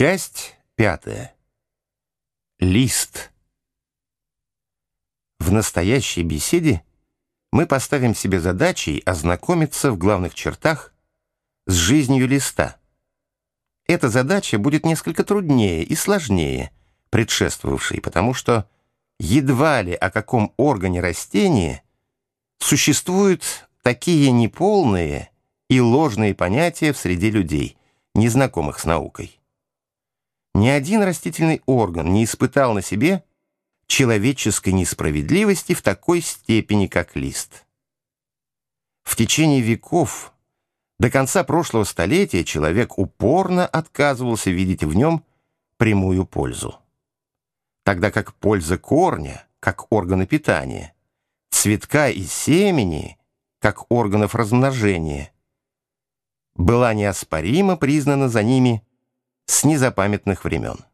Часть пятая. Лист. В настоящей беседе мы поставим себе задачей ознакомиться в главных чертах с жизнью листа. Эта задача будет несколько труднее и сложнее предшествовавшей, потому что едва ли о каком органе растения существуют такие неполные и ложные понятия в среде людей, незнакомых с наукой. Ни один растительный орган не испытал на себе человеческой несправедливости в такой степени, как лист. В течение веков, до конца прошлого столетия, человек упорно отказывался видеть в нем прямую пользу. Тогда как польза корня, как органа питания, цветка и семени, как органов размножения, была неоспоримо признана за ними с незапамятных времен.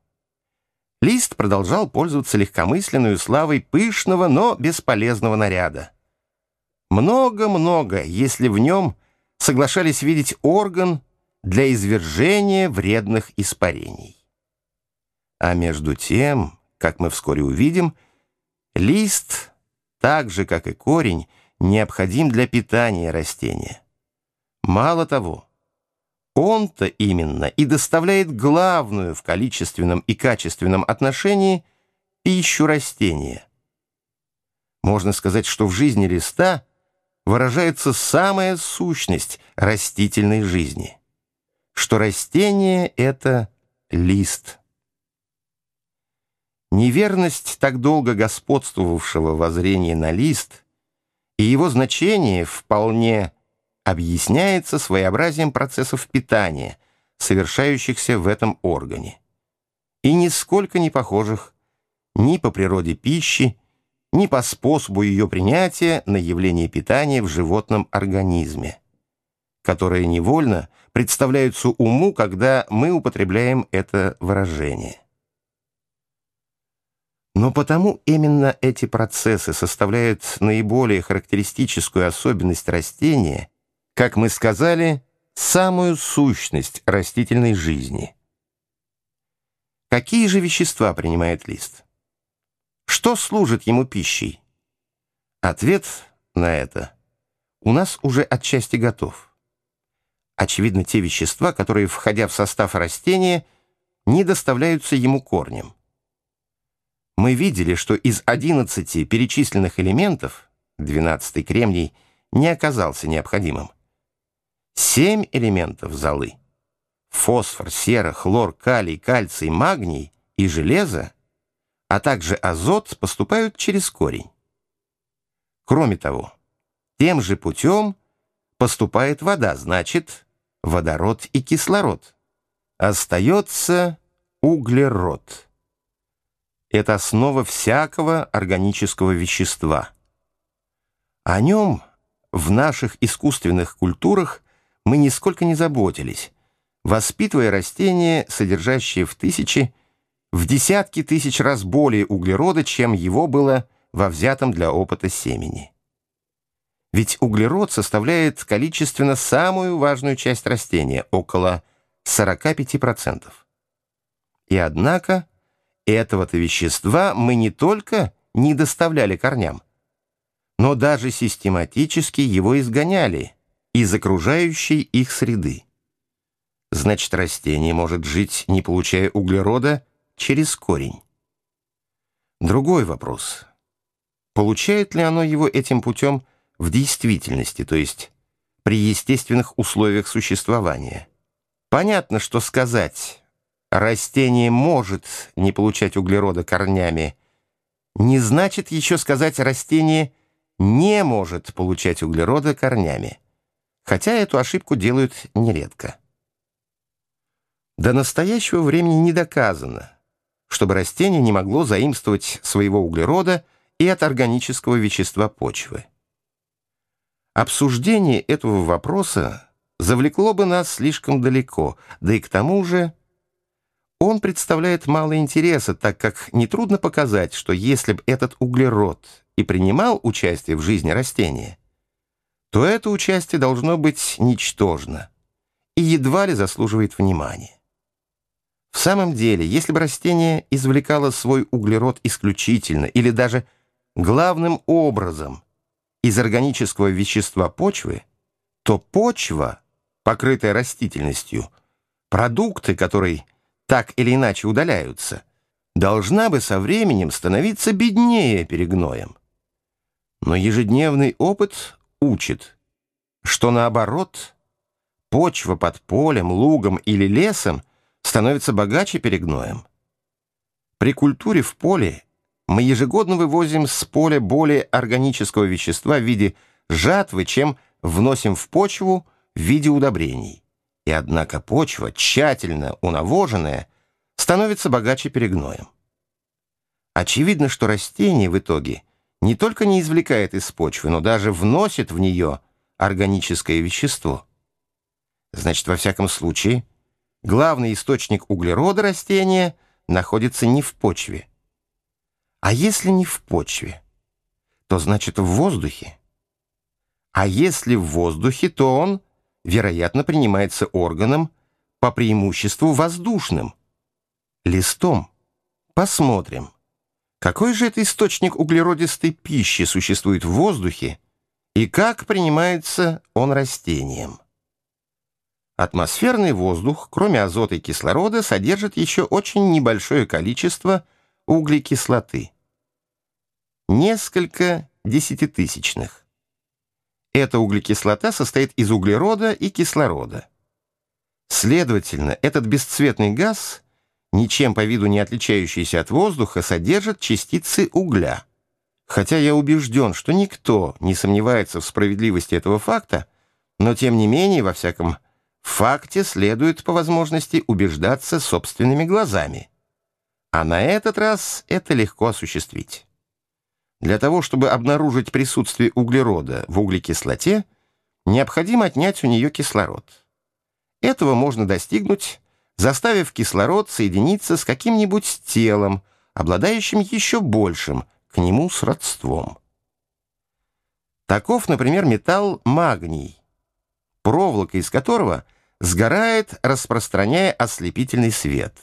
Лист продолжал пользоваться легкомысленной славой пышного, но бесполезного наряда. Много-много, если в нем соглашались видеть орган для извержения вредных испарений. А между тем, как мы вскоре увидим, лист, так же, как и корень, необходим для питания растения. Мало того, он-то именно и доставляет главную в количественном и качественном отношении пищу растения. Можно сказать, что в жизни листа выражается самая сущность растительной жизни, что растение — это лист. Неверность так долго господствовавшего воззрения на лист и его значение вполне объясняется своеобразием процессов питания, совершающихся в этом органе, и нисколько не похожих ни по природе пищи, ни по способу ее принятия на явление питания в животном организме, которые невольно представляются уму, когда мы употребляем это выражение. Но потому именно эти процессы составляют наиболее характеристическую особенность растения – как мы сказали, самую сущность растительной жизни. Какие же вещества принимает лист? Что служит ему пищей? Ответ на это у нас уже отчасти готов. Очевидно, те вещества, которые, входя в состав растения, не доставляются ему корнем. Мы видели, что из 11 перечисленных элементов 12 кремний не оказался необходимым. Семь элементов золы — фосфор, сера, хлор, калий, кальций, магний и железо, а также азот поступают через корень. Кроме того, тем же путем поступает вода, значит, водород и кислород. Остается углерод. Это основа всякого органического вещества. О нем в наших искусственных культурах мы нисколько не заботились, воспитывая растения, содержащие в тысячи, в десятки тысяч раз более углерода, чем его было во взятом для опыта семени. Ведь углерод составляет количественно самую важную часть растения, около 45%. И однако этого-то вещества мы не только не доставляли корням, но даже систематически его изгоняли, из окружающей их среды. Значит, растение может жить, не получая углерода, через корень. Другой вопрос. Получает ли оно его этим путем в действительности, то есть при естественных условиях существования? Понятно, что сказать «растение может не получать углерода корнями» не значит еще сказать «растение не может получать углерода корнями» хотя эту ошибку делают нередко. До настоящего времени не доказано, чтобы растение не могло заимствовать своего углерода и от органического вещества почвы. Обсуждение этого вопроса завлекло бы нас слишком далеко, да и к тому же он представляет мало интереса, так как нетрудно показать, что если бы этот углерод и принимал участие в жизни растения, то это участие должно быть ничтожно и едва ли заслуживает внимания. В самом деле, если бы растение извлекало свой углерод исключительно или даже главным образом из органического вещества почвы, то почва, покрытая растительностью, продукты которой так или иначе удаляются, должна бы со временем становиться беднее перегноем. Но ежедневный опыт учит, что наоборот, почва под полем, лугом или лесом становится богаче перегноем. При культуре в поле мы ежегодно вывозим с поля более органического вещества в виде жатвы, чем вносим в почву в виде удобрений. И однако почва, тщательно унавоженная, становится богаче перегноем. Очевидно, что растение в итоге не только не извлекает из почвы, но даже вносит в нее органическое вещество. Значит, во всяком случае, главный источник углерода растения находится не в почве. А если не в почве, то значит в воздухе. А если в воздухе, то он, вероятно, принимается органом по преимуществу воздушным, листом. Посмотрим, какой же это источник углеродистой пищи существует в воздухе и как принимается он растением. Атмосферный воздух, кроме азота и кислорода, содержит еще очень небольшое количество углекислоты. Несколько десятитысячных. Эта углекислота состоит из углерода и кислорода. Следовательно, этот бесцветный газ, ничем по виду не отличающийся от воздуха, содержит частицы угля. Хотя я убежден, что никто не сомневается в справедливости этого факта, но тем не менее, во всяком факте следует по возможности убеждаться собственными глазами. А на этот раз это легко осуществить. Для того, чтобы обнаружить присутствие углерода в углекислоте, необходимо отнять у нее кислород. Этого можно достигнуть, заставив кислород соединиться с каким-нибудь телом, обладающим еще большим к нему сродством. Таков, например, металл магний, проволока из которого сгорает, распространяя ослепительный свет.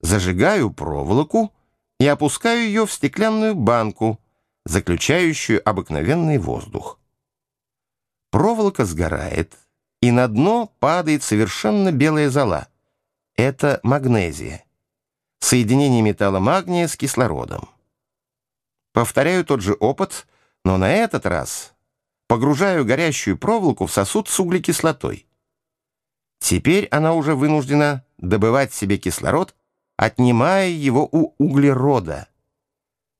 Зажигаю проволоку и опускаю ее в стеклянную банку, заключающую обыкновенный воздух. Проволока сгорает, и на дно падает совершенно белая зола. Это магнезия. Соединение металла магния с кислородом. Повторяю тот же опыт, но на этот раз погружаю горящую проволоку в сосуд с углекислотой. Теперь она уже вынуждена добывать себе кислород, отнимая его у углерода.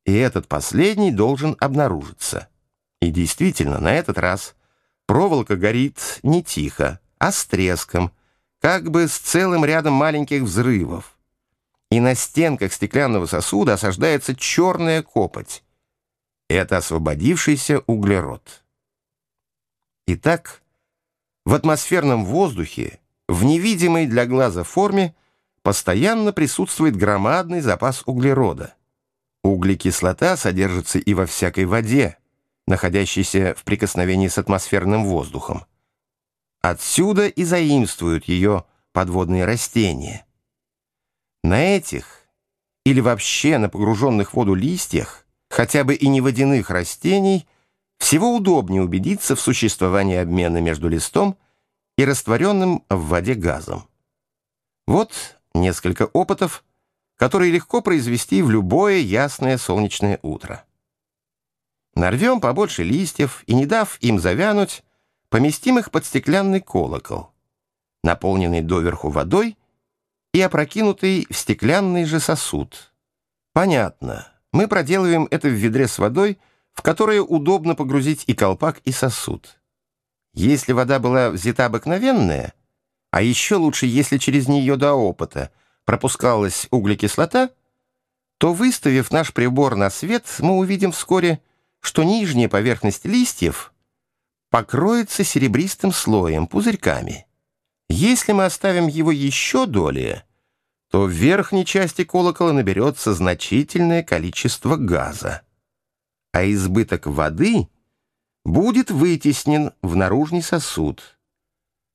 И этот последний должен обнаружиться. И действительно, на этот раз проволока горит не тихо, а с треском, как бы с целым рядом маленьких взрывов. И на стенках стеклянного сосуда осаждается черная копоть. Это освободившийся углерод. Итак, в атмосферном воздухе, в невидимой для глаза форме, постоянно присутствует громадный запас углерода. Углекислота содержится и во всякой воде, находящейся в прикосновении с атмосферным воздухом. Отсюда и заимствуют ее подводные растения. На этих или вообще на погруженных в воду листьях хотя бы и не водяных растений, всего удобнее убедиться в существовании обмена между листом и растворенным в воде газом. Вот несколько опытов, которые легко произвести в любое ясное солнечное утро. Нарвем побольше листьев и, не дав им завянуть, поместим их под стеклянный колокол, наполненный доверху водой и опрокинутый в стеклянный же сосуд. Понятно, мы проделываем это в ведре с водой, в которое удобно погрузить и колпак, и сосуд. Если вода была взята обыкновенная, а еще лучше, если через нее до опыта пропускалась углекислота, то, выставив наш прибор на свет, мы увидим вскоре, что нижняя поверхность листьев покроется серебристым слоем, пузырьками. Если мы оставим его еще долее, то в верхней части колокола наберется значительное количество газа, а избыток воды будет вытеснен в наружный сосуд.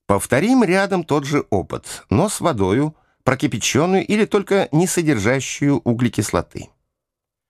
Повторим рядом тот же опыт, но с водою, прокипяченную или только не содержащую углекислоты.